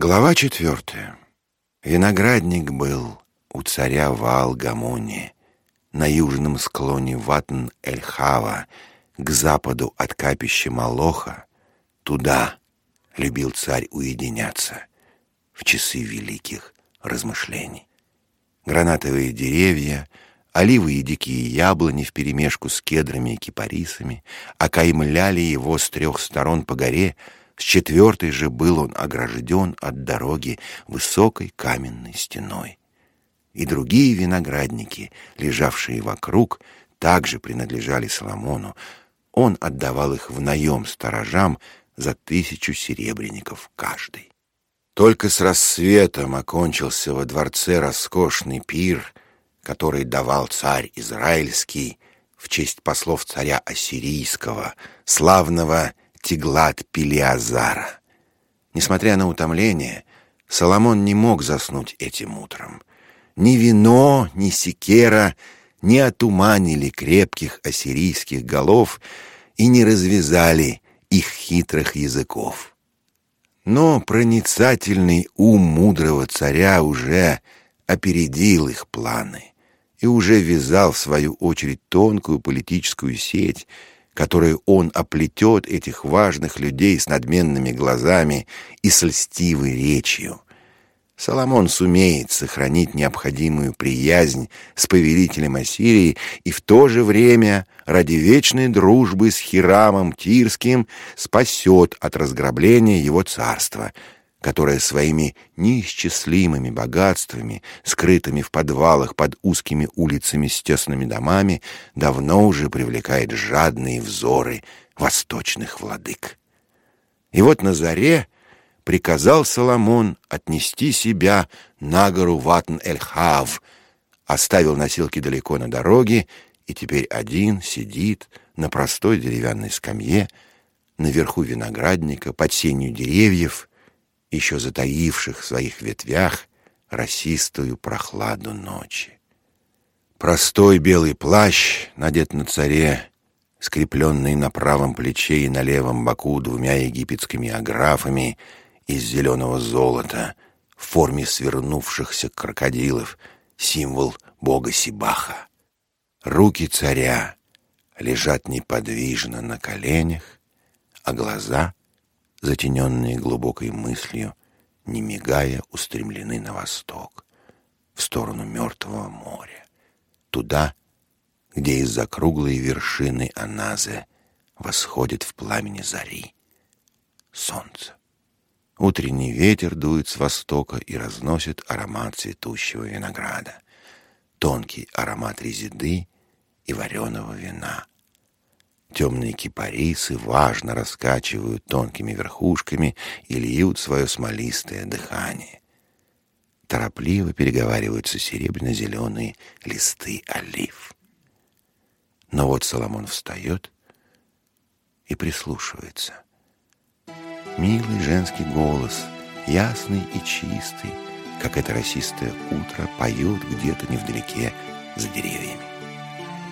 Глава четвертая. Виноградник был у царя в Алгамоне, на южном склоне Ватн-эль-Хава, к западу от капища Малоха. Туда любил царь уединяться в часы великих размышлений. Гранатовые деревья, оливы и дикие яблони вперемешку с кедрами и кипарисами окаймляли его с трех сторон по горе — с четвертой же был он огражден от дороги высокой каменной стеной. И другие виноградники, лежавшие вокруг, также принадлежали Соломону. Он отдавал их в наем сторожам за тысячу серебряников каждый. Только с рассветом окончился во дворце роскошный пир, который давал царь Израильский в честь послов царя Ассирийского, славного Тиглат Пелиазара. Несмотря на утомление, Соломон не мог заснуть этим утром. Ни вино, ни секера не отуманили крепких ассирийских голов и не развязали их хитрых языков. Но проницательный ум мудрого царя уже опередил их планы и уже вязал в свою очередь тонкую политическую сеть, которой он оплетет этих важных людей с надменными глазами и с льстивой речью. Соломон сумеет сохранить необходимую приязнь с повелителем Ассирии и в то же время ради вечной дружбы с Хирамом Тирским спасет от разграбления его царства — которая своими неисчислимыми богатствами, скрытыми в подвалах под узкими улицами с тесными домами, давно уже привлекает жадные взоры восточных владык. И вот на заре приказал Соломон отнести себя на гору Ватн-эль-Хав, оставил носилки далеко на дороге и теперь один сидит на простой деревянной скамье наверху виноградника под сенью деревьев еще затаивших в своих ветвях росистую прохладу ночи. Простой белый плащ надет на царе, скрепленный на правом плече и на левом боку двумя египетскими аграфами из зеленого золота в форме свернувшихся крокодилов, символ бога Сибаха. Руки царя лежат неподвижно на коленях, а глаза затененные глубокой мыслью, не мигая, устремлены на восток, в сторону мертвого моря, туда, где из-за круглой вершины Аназы восходит в пламени зари солнце. Утренний ветер дует с востока и разносит аромат цветущего винограда, тонкий аромат резиды и вареного вина — Темные кипарисы важно раскачивают тонкими верхушками и льют свое смолистое дыхание. Торопливо переговариваются серебряно-зеленые листы олив. Но вот Соломон встает и прислушивается. Милый женский голос, ясный и чистый, как это росистое утро, поет где-то невдалеке за деревьями.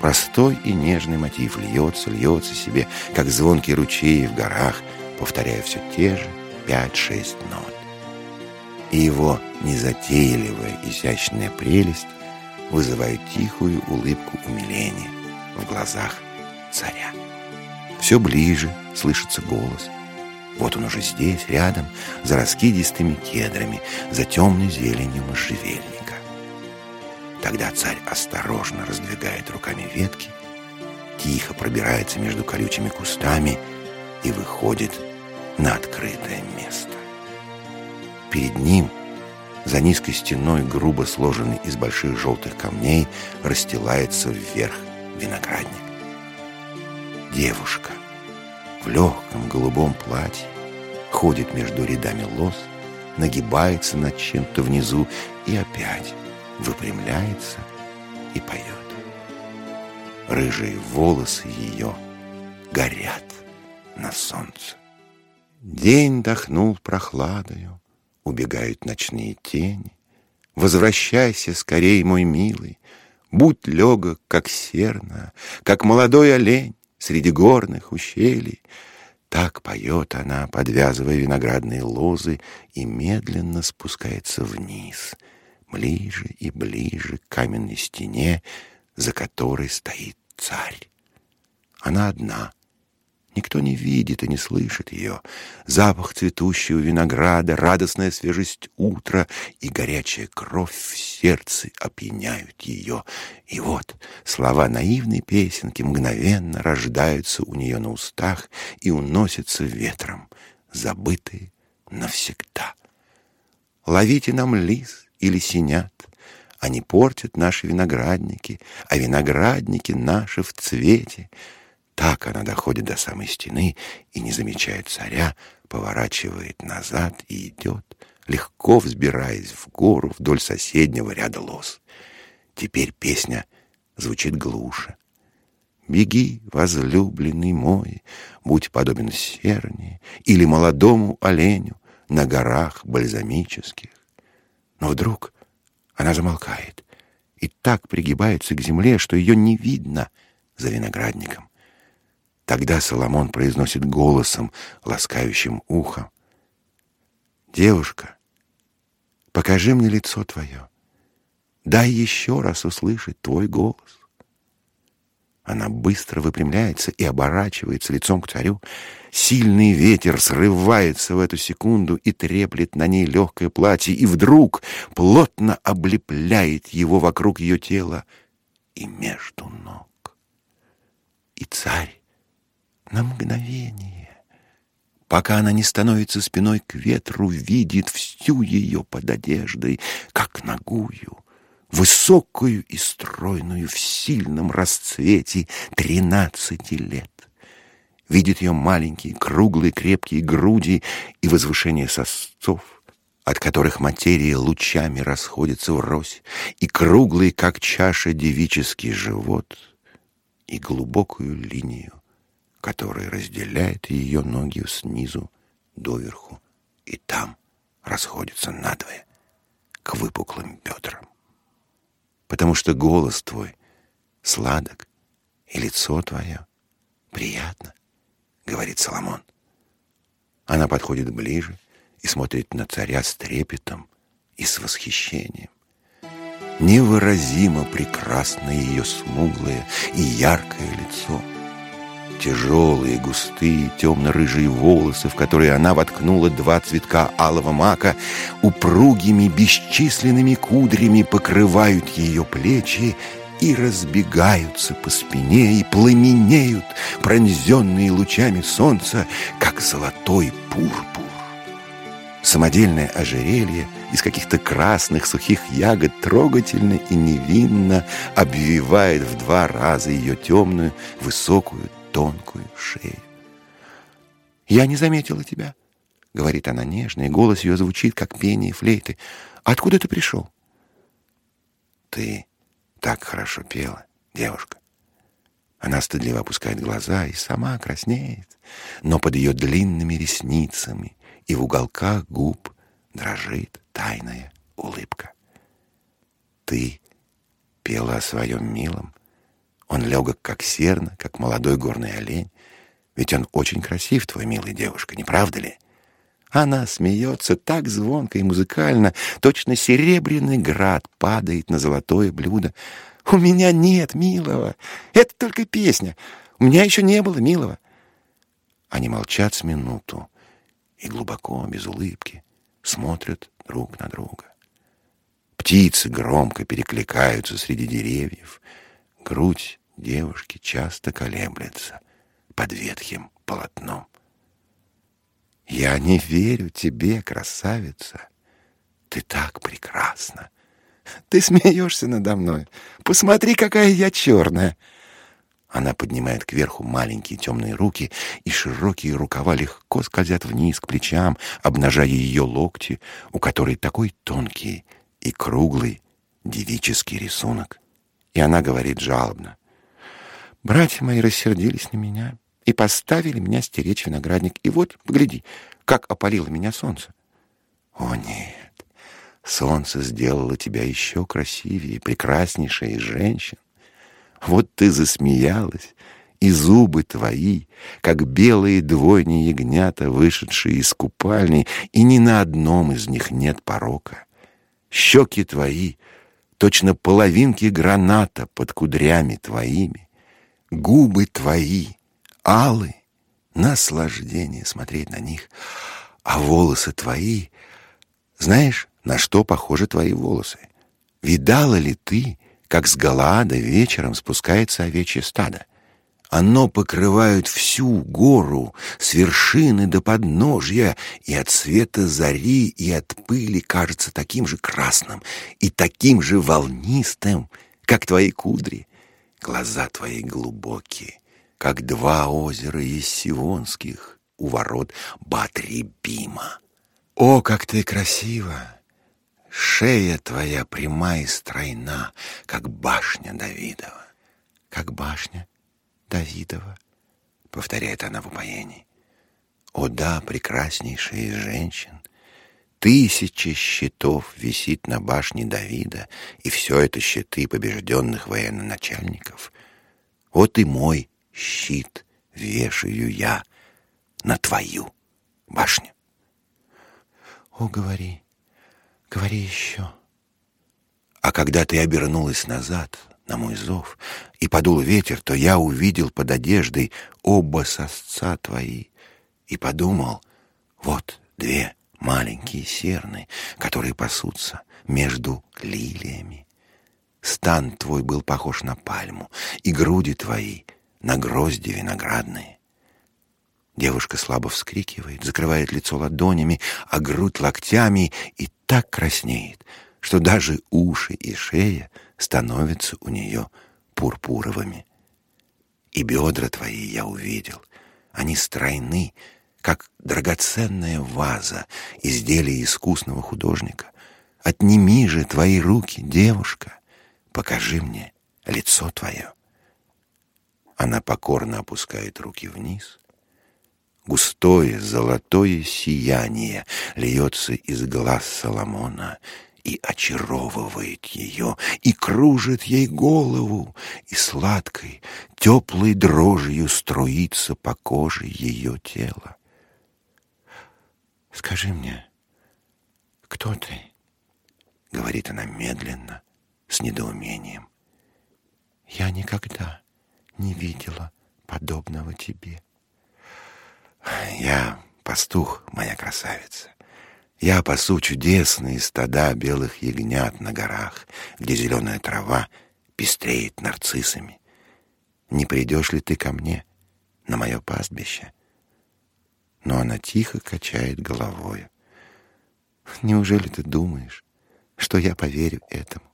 Простой и нежный мотив льется, льется себе, как звонкий ручей в горах, повторяя все те же пять-шесть нот. И его незатейливая изящная прелесть вызывает тихую улыбку умиления в глазах царя. Все ближе слышится голос. Вот он уже здесь, рядом, за раскидистыми кедрами, за темной зеленью можжевельника. Тогда царь осторожно раздвигает руками ветки, тихо пробирается между колючими кустами и выходит на открытое место. Перед ним, за низкой стеной, грубо сложенный из больших желтых камней, расстилается вверх виноградник. Девушка в легком голубом платье ходит между рядами лоз, нагибается над чем-то внизу и опять выпрямляется и поет. Рыжие волосы ее горят на солнце. День дохнул прохладою, убегают ночные тени. Возвращайся скорей, мой милый, будь легок, как серна, как молодой олень среди горных ущелий. Так поет она, подвязывая виноградные лозы, и медленно спускается вниз, ближе и ближе к каменной стене, за которой стоит царь. Она одна, Никто не видит и не слышит ее. Запах цветущего винограда, радостная свежесть утра и горячая кровь в сердце опьяняют ее. И вот слова наивной песенки мгновенно рождаются у нее на устах и уносятся ветром, забытые навсегда. Ловите нам лис или синят, они портят наши виноградники, а виноградники наши в цвете — так она доходит до самой стены и, не замечая царя, поворачивает назад и идет, легко взбираясь в гору вдоль соседнего ряда лос. Теперь песня звучит глуше. Беги, возлюбленный мой, будь подобен серне или молодому оленю на горах бальзамических. Но вдруг она замолкает и так пригибается к земле, что ее не видно за виноградником. Тогда Соломон произносит голосом, ласкающим ухо. «Девушка, покажи мне лицо твое. Дай еще раз услышать твой голос». Она быстро выпрямляется и оборачивается лицом к царю. Сильный ветер срывается в эту секунду и треплет на ней легкое платье, и вдруг плотно облепляет его вокруг ее тела и между ног. И царь на мгновение, пока она не становится спиной к ветру, видит всю ее под одеждой, как ногую, высокую и стройную в сильном расцвете тринадцати лет. Видит ее маленькие, круглые, крепкие груди и возвышение сосцов, от которых материя лучами расходится врозь, и круглый, как чаша, девический живот, и глубокую линию который разделяет ее ноги снизу доверху и там расходится надвое к выпуклым бедрам. Потому что голос твой сладок, и лицо твое приятно, говорит Соломон. Она подходит ближе и смотрит на царя с трепетом и с восхищением. Невыразимо прекрасно ее смуглое и яркое лицо — Тяжелые, густые, темно-рыжие волосы, в которые она воткнула два цветка алого мака, упругими бесчисленными кудрями покрывают ее плечи и разбегаются по спине и пламенеют, пронзенные лучами солнца, как золотой пурпур. Самодельное ожерелье из каких-то красных сухих ягод трогательно и невинно обвивает в два раза ее темную, высокую, тонкую шею. «Я не заметила тебя», — говорит она нежно, и голос ее звучит, как пение флейты. «Откуда ты пришел?» «Ты так хорошо пела, девушка». Она стыдливо опускает глаза и сама краснеет, но под ее длинными ресницами и в уголках губ дрожит тайная улыбка. «Ты пела о своем милом, он легок, как серна, как молодой горный олень. Ведь он очень красив, твой милый девушка, не правда ли? Она смеется так звонко и музыкально, точно серебряный град падает на золотое блюдо. «У меня нет милого! Это только песня! У меня еще не было милого!» Они молчат с минуту и глубоко, без улыбки, смотрят друг на друга. Птицы громко перекликаются среди деревьев — Грудь девушки часто колеблется под ветхим полотном. «Я не верю тебе, красавица. Ты так прекрасна. Ты смеешься надо мной. Посмотри, какая я черная!» Она поднимает кверху маленькие темные руки, и широкие рукава легко скользят вниз к плечам, обнажая ее локти, у которой такой тонкий и круглый девический рисунок. И она говорит жалобно. Братья мои рассердились на меня и поставили меня стеречь виноградник. И вот, погляди, как опалило меня солнце. О, нет, солнце сделало тебя еще красивее, прекраснейшей из женщин. Вот ты засмеялась и зубы твои, как белые двойни ягнята, вышедшие из купальни, и ни на одном из них нет порока. Щеки твои, точно половинки граната под кудрями твоими, губы твои, алы, наслаждение смотреть на них, а волосы твои, знаешь, на что похожи твои волосы? Видала ли ты, как с Галаада вечером спускается овечье стадо? Оно покрывает всю гору с вершины до подножья, и от света зари, и от пыли кажется таким же красным и таким же волнистым, как твои кудри. Глаза твои глубокие, как два озера из Сивонских у ворот Батрибима. О, как ты красива! Шея твоя прямая и стройна, как башня Давидова. Как башня Давидова, повторяет она в упоении. О да, прекраснейшая из женщин, тысячи щитов висит на башне Давида, и все это щиты побежденных военачальников. Вот и мой щит вешаю я на твою башню. О, говори, говори еще. А когда ты обернулась назад, на мой зов, и подул ветер, то я увидел под одеждой оба сосца твои и подумал, вот две маленькие серны, которые пасутся между лилиями. Стан твой был похож на пальму, и груди твои на грозди виноградные. Девушка слабо вскрикивает, закрывает лицо ладонями, а грудь локтями и так краснеет, что даже уши и шея становятся у нее пурпуровыми. И бедра твои я увидел, они стройны, как драгоценная ваза, изделие искусного художника. Отними же твои руки, девушка, покажи мне лицо твое. Она покорно опускает руки вниз. Густое золотое сияние льется из глаз Соломона и очаровывает ее, и кружит ей голову, и сладкой, теплой дрожью струится по коже ее тела. «Скажи мне, кто ты?» — говорит она медленно, с недоумением. «Я никогда не видела подобного тебе». «Я пастух, моя красавица. Я пасу чудесные стада белых ягнят на горах, где зеленая трава пестреет нарциссами. Не придешь ли ты ко мне на мое пастбище? Но она тихо качает головой. Неужели ты думаешь, что я поверю этому?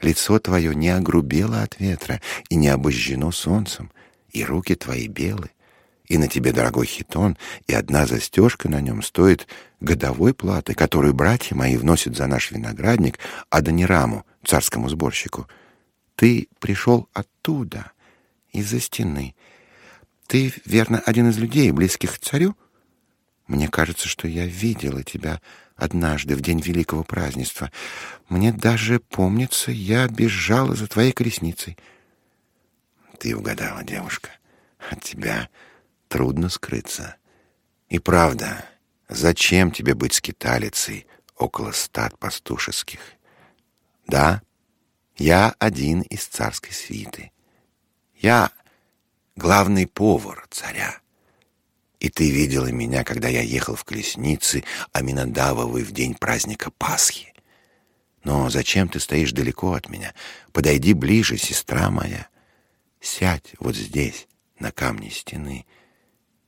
Лицо твое не огрубело от ветра и не обожжено солнцем, и руки твои белые и на тебе дорогой хитон, и одна застежка на нем стоит годовой платы, которую братья мои вносят за наш виноградник Адонираму, царскому сборщику. Ты пришел оттуда, из-за стены. Ты, верно, один из людей, близких к царю? Мне кажется, что я видела тебя однажды в день великого празднества. Мне даже помнится, я бежала за твоей колесницей. Ты угадала, девушка. От тебя трудно скрыться. И правда, зачем тебе быть скиталицей около стад пастушеских? Да, я один из царской свиты. Я главный повар царя. И ты видела меня, когда я ехал в колеснице Аминадавовой в день праздника Пасхи. Но зачем ты стоишь далеко от меня? Подойди ближе, сестра моя. Сядь вот здесь, на камне стены,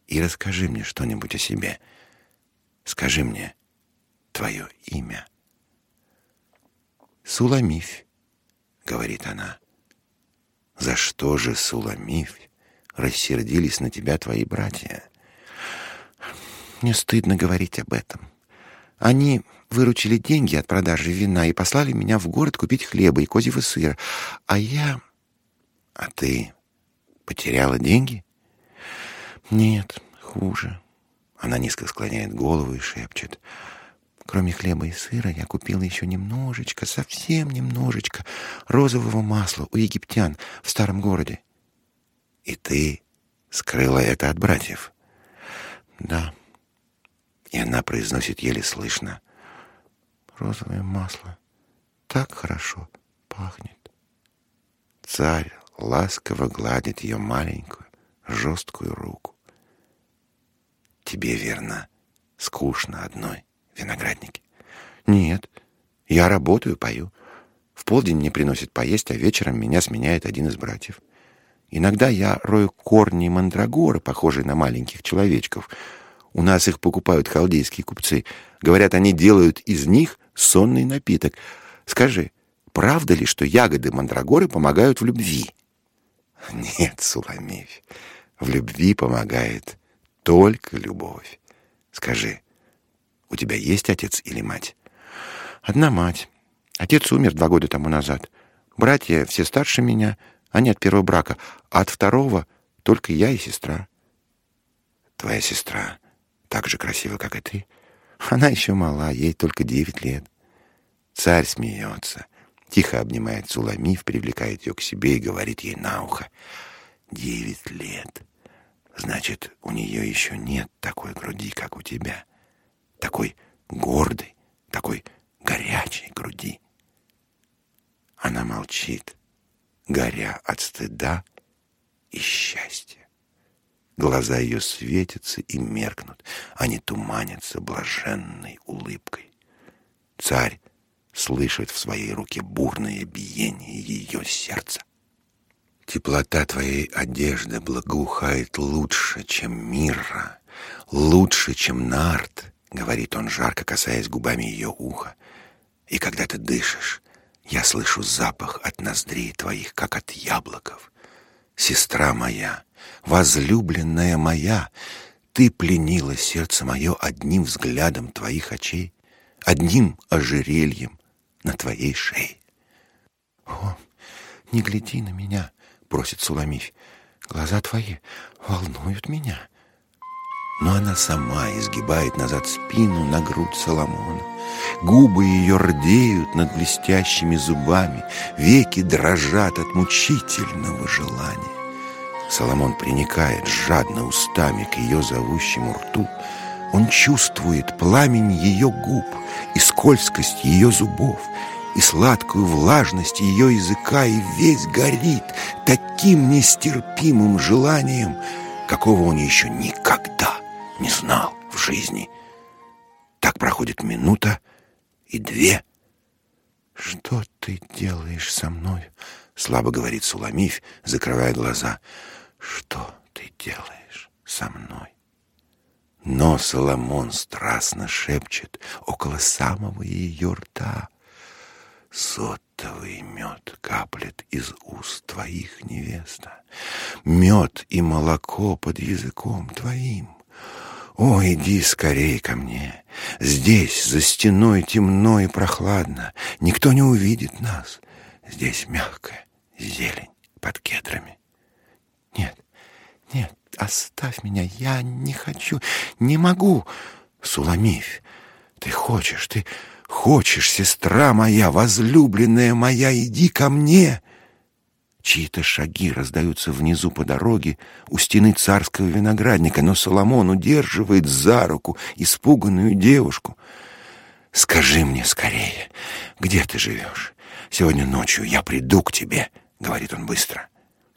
и расскажи мне что-нибудь о себе. Скажи мне твое имя. Суламифь, говорит она. За что же, Суламифь, рассердились на тебя твои братья? Мне стыдно говорить об этом. Они выручили деньги от продажи вина и послали меня в город купить хлеба и козьего сыра. А я... А ты потеряла деньги? Нет, хуже. Она низко склоняет голову и шепчет. Кроме хлеба и сыра я купила еще немножечко, совсем немножечко розового масла у египтян в старом городе. И ты скрыла это от братьев. Да. И она произносит еле слышно. Розовое масло так хорошо пахнет. Царь ласково гладит ее маленькую, жесткую руку. Тебе, верно, скучно одной винограднике? Нет, я работаю, пою. В полдень мне приносят поесть, а вечером меня сменяет один из братьев. Иногда я рою корни мандрагоры, похожие на маленьких человечков. У нас их покупают халдейские купцы. Говорят, они делают из них сонный напиток. Скажи, правда ли, что ягоды мандрагоры помогают в любви? Нет, Суламифь, в любви помогает только любовь. Скажи, у тебя есть отец или мать? Одна мать. Отец умер два года тому назад. Братья все старше меня, они от первого брака, а от второго только я и сестра. Твоя сестра так же красива, как и ты? Она еще мала, ей только девять лет. Царь смеется, тихо обнимает Суламиф, привлекает ее к себе и говорит ей на ухо. Девять лет. Значит, у нее еще нет такой груди, как у тебя. Такой гордой, такой горячей груди. Она молчит, горя от стыда и счастья. Глаза ее светятся и меркнут, они туманятся блаженной улыбкой. Царь слышит в своей руке бурное биение ее сердца. Теплота твоей одежды благоухает лучше, чем мира, лучше, чем нарт, говорит он жарко, касаясь губами ее уха. И когда ты дышишь, я слышу запах от ноздрей твоих, как от яблоков. Сестра моя, возлюбленная моя, ты пленила сердце мое одним взглядом твоих очей, одним ожерельем на твоей шее. О, не гляди на меня, просит Суламифь. Глаза твои волнуют меня. Но она сама изгибает назад спину на грудь Соломона. Губы ее рдеют над блестящими зубами, веки дрожат от мучительного желания. Соломон приникает жадно устами к ее зовущему рту. Он чувствует пламень ее губ и скользкость ее зубов, и сладкую влажность ее языка, и весь горит таким нестерпимым желанием, какого он еще никогда не знал в жизни. Так проходит минута и две. «Что ты делаешь со мной?» — слабо говорит Суламифь, закрывая глаза. «Что ты делаешь со мной?» Но Соломон страстно шепчет около самого ее рта. Сотовый мед каплет из уст твоих, невеста. Мед и молоко под языком твоим. О, иди скорее ко мне. Здесь, за стеной, темно и прохладно. Никто не увидит нас. Здесь мягкая зелень под кедрами. Нет, нет, оставь меня, я не хочу, не могу. Суламифь, ты хочешь, ты хочешь, сестра моя, возлюбленная моя, иди ко мне. Чьи-то шаги раздаются внизу по дороге у стены царского виноградника, но Соломон удерживает за руку испуганную девушку. «Скажи мне скорее, где ты живешь? Сегодня ночью я приду к тебе», — говорит он быстро.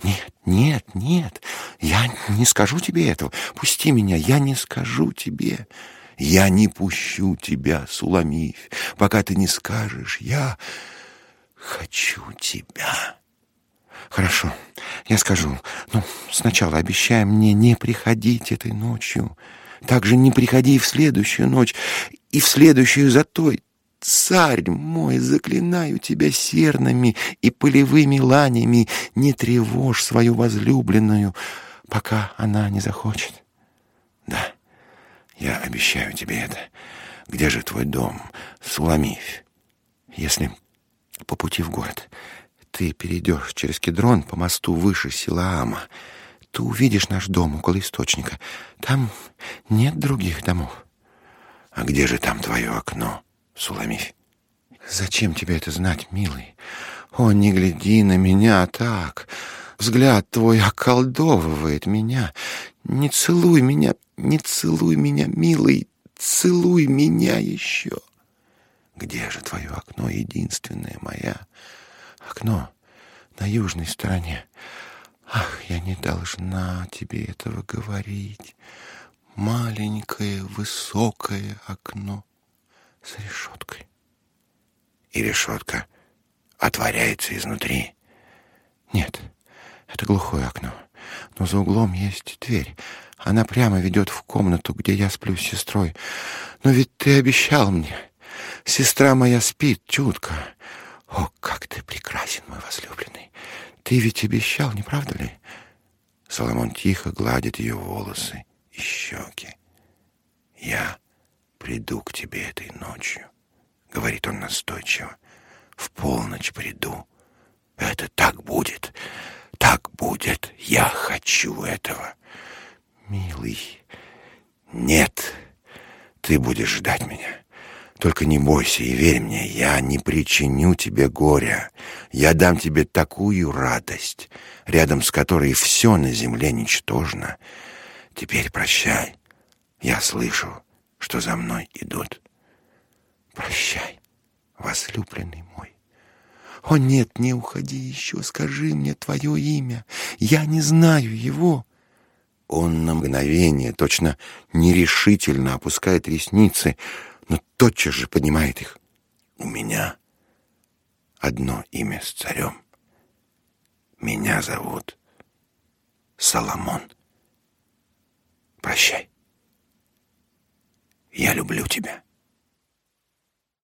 «Нет, нет, нет, я не скажу тебе этого. Пусти меня, я не скажу тебе. Я не пущу тебя, Суламифь, пока ты не скажешь. Я хочу тебя». Хорошо, я скажу. Но сначала обещай мне не приходить этой ночью. Также не приходи в следующую ночь, и в следующую за той. Царь мой, заклинаю тебя серными и полевыми ланями, не тревожь свою возлюбленную, пока она не захочет. Да, я обещаю тебе это. Где же твой дом, Суламифь? Если по пути в город ты перейдешь через Кедрон по мосту выше Силаама, ты увидишь наш дом около источника. Там нет других домов. А где же там твое окно, Суламифь? Зачем тебе это знать, милый? О, не гляди на меня так. Взгляд твой околдовывает меня. Не целуй меня, не целуй меня, милый, целуй меня еще. Где же твое окно, единственное моя? Окно на южной стороне. Ах, я не должна тебе этого говорить. Маленькое высокое окно с решеткой. И решетка отворяется изнутри. Нет, это глухое окно. Но за углом есть дверь. Она прямо ведет в комнату, где я сплю с сестрой. Но ведь ты обещал мне. Сестра моя спит чутко. О, как ты прекрасен, мой возлюбленный. Ты ведь обещал, не правда ли? Соломон тихо гладит ее волосы и щеки. Я приду к тебе этой ночью, говорит он настойчиво. В полночь приду. Это так будет. Так будет. Я хочу этого. Милый. Нет. Ты будешь ждать меня. Только не бойся и верь мне, я не причиню тебе горя. Я дам тебе такую радость, рядом с которой все на земле ничтожно. Теперь прощай. Я слышу, что за мной идут. Прощай, возлюбленный мой. О нет, не уходи еще, скажи мне твое имя. Я не знаю его. Он на мгновение, точно нерешительно опускает ресницы, но тотчас же поднимает их. У меня одно имя с царем. Меня зовут Соломон. Прощай. Я люблю тебя.